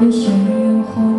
也许有后